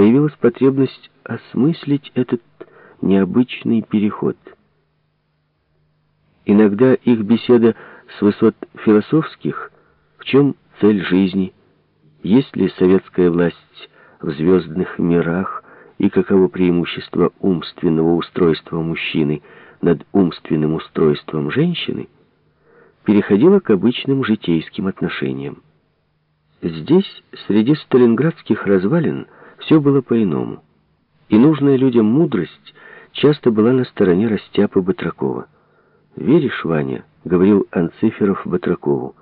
появилась потребность осмыслить этот необычный переход. Иногда их беседа с высот философских, в чем цель жизни, есть ли советская власть в звездных мирах и каково преимущество умственного устройства мужчины над умственным устройством женщины, переходила к обычным житейским отношениям. Здесь, среди сталинградских развалин, все было по-иному. И нужная людям мудрость часто была на стороне Растяпы Батракова. «Веришь, Ваня?» — говорил Анциферов Батракову.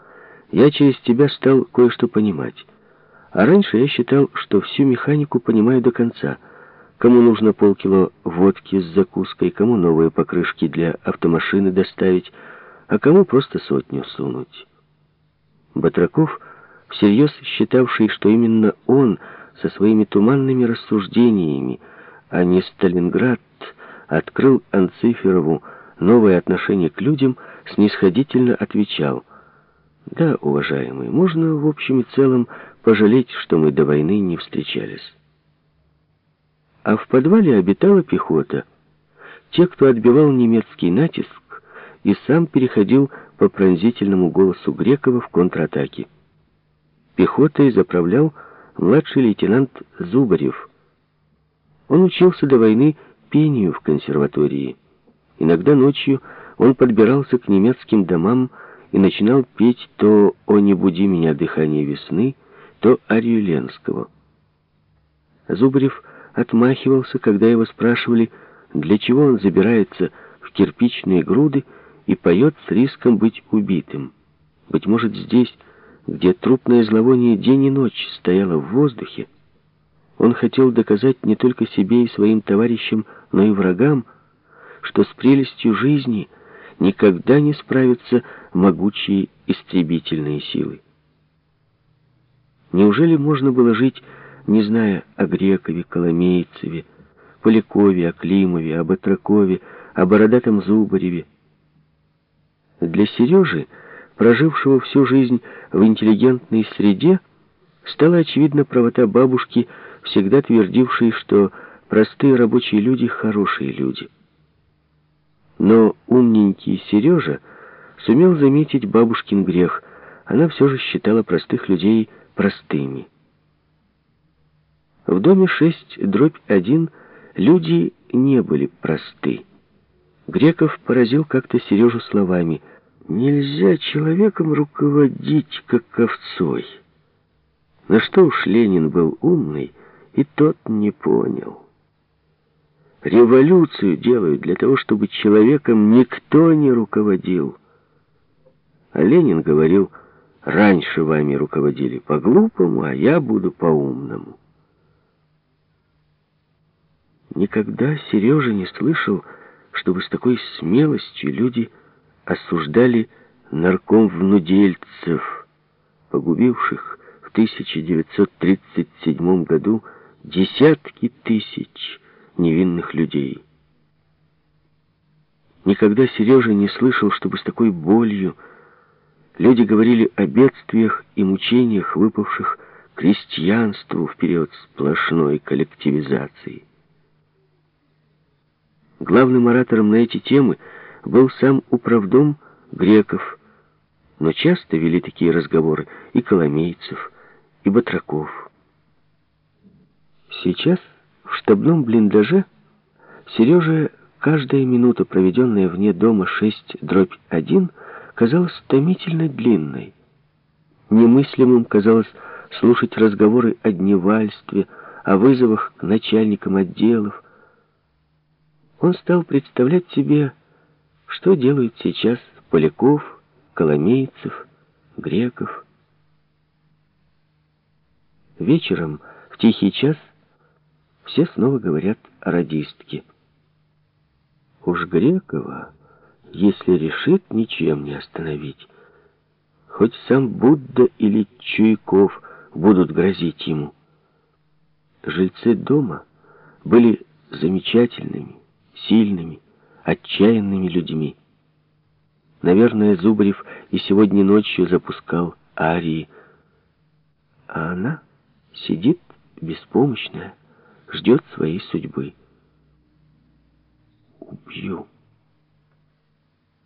«Я через тебя стал кое-что понимать. А раньше я считал, что всю механику понимаю до конца. Кому нужно полкило водки с закуской, кому новые покрышки для автомашины доставить, а кому просто сотню сунуть». Батраков, всерьез считавший, что именно он со своими туманными рассуждениями, а не Сталинград, открыл Анциферову новое отношение к людям, снисходительно отвечал, «Да, уважаемый, можно в общем и целом пожалеть, что мы до войны не встречались». А в подвале обитала пехота. Те, кто отбивал немецкий натиск, и сам переходил по пронзительному голосу Грекова в контратаке. Пехотой заправлял младший лейтенант Зубарев. Он учился до войны пению в консерватории. Иногда ночью он подбирался к немецким домам и начинал петь то «О, не буди меня, дыхание весны», то арию Ленского. Зубарев отмахивался, когда его спрашивали, для чего он забирается в кирпичные груды и поет с риском быть убитым. Быть может, здесь, где трупное зловоние день и ночь стояло в воздухе, он хотел доказать не только себе и своим товарищам, но и врагам, что с прелестью жизни никогда не справятся могучие истребительные силы. Неужели можно было жить, не зная о Грекове, Коломейцеве, Полякове, Климове, об Атракове, о Бородатом Зубареве? Для Сережи, прожившего всю жизнь в интеллигентной среде, стала очевидна правота бабушки, всегда твердившей, что простые рабочие люди — хорошие люди. Но умненький Сережа сумел заметить бабушкин грех. Она все же считала простых людей простыми. В доме 6, дробь 1, люди не были просты. Греков поразил как-то Сережу словами «Нельзя человеком руководить, как овцой». На что уж Ленин был умный, и тот не понял. Революцию делают для того, чтобы человеком никто не руководил. А Ленин говорил, раньше вами руководили по-глупому, а я буду по-умному. Никогда Сережа не слышал, чтобы с такой смелостью люди осуждали нарком-внудельцев, погубивших в 1937 году десятки тысяч невинных людей. Никогда Сережа не слышал, чтобы с такой болью люди говорили о бедствиях и мучениях, выпавших крестьянству в период сплошной коллективизации. Главным оратором на эти темы был сам управдом Греков, но часто вели такие разговоры и Коломейцев, и Батраков. Сейчас в штабном блиндаже Сереже каждая минута, проведенная вне дома 6 дробь 1, казалась томительно длинной. Немыслимым казалось слушать разговоры о дневальстве, о вызовах к начальникам отделов. Он стал представлять себе, что делают сейчас Поляков, Коломейцев, Греков. Вечером, в тихий час, все снова говорят о радистке. Уж Грекова, если решит, ничем не остановить. Хоть сам Будда или Чуйков будут грозить ему. Жильцы дома были замечательными, сильными, отчаянными людьми. Наверное, Зубарев и сегодня ночью запускал арии. А она сидит беспомощная, ждет своей судьбы. Убью.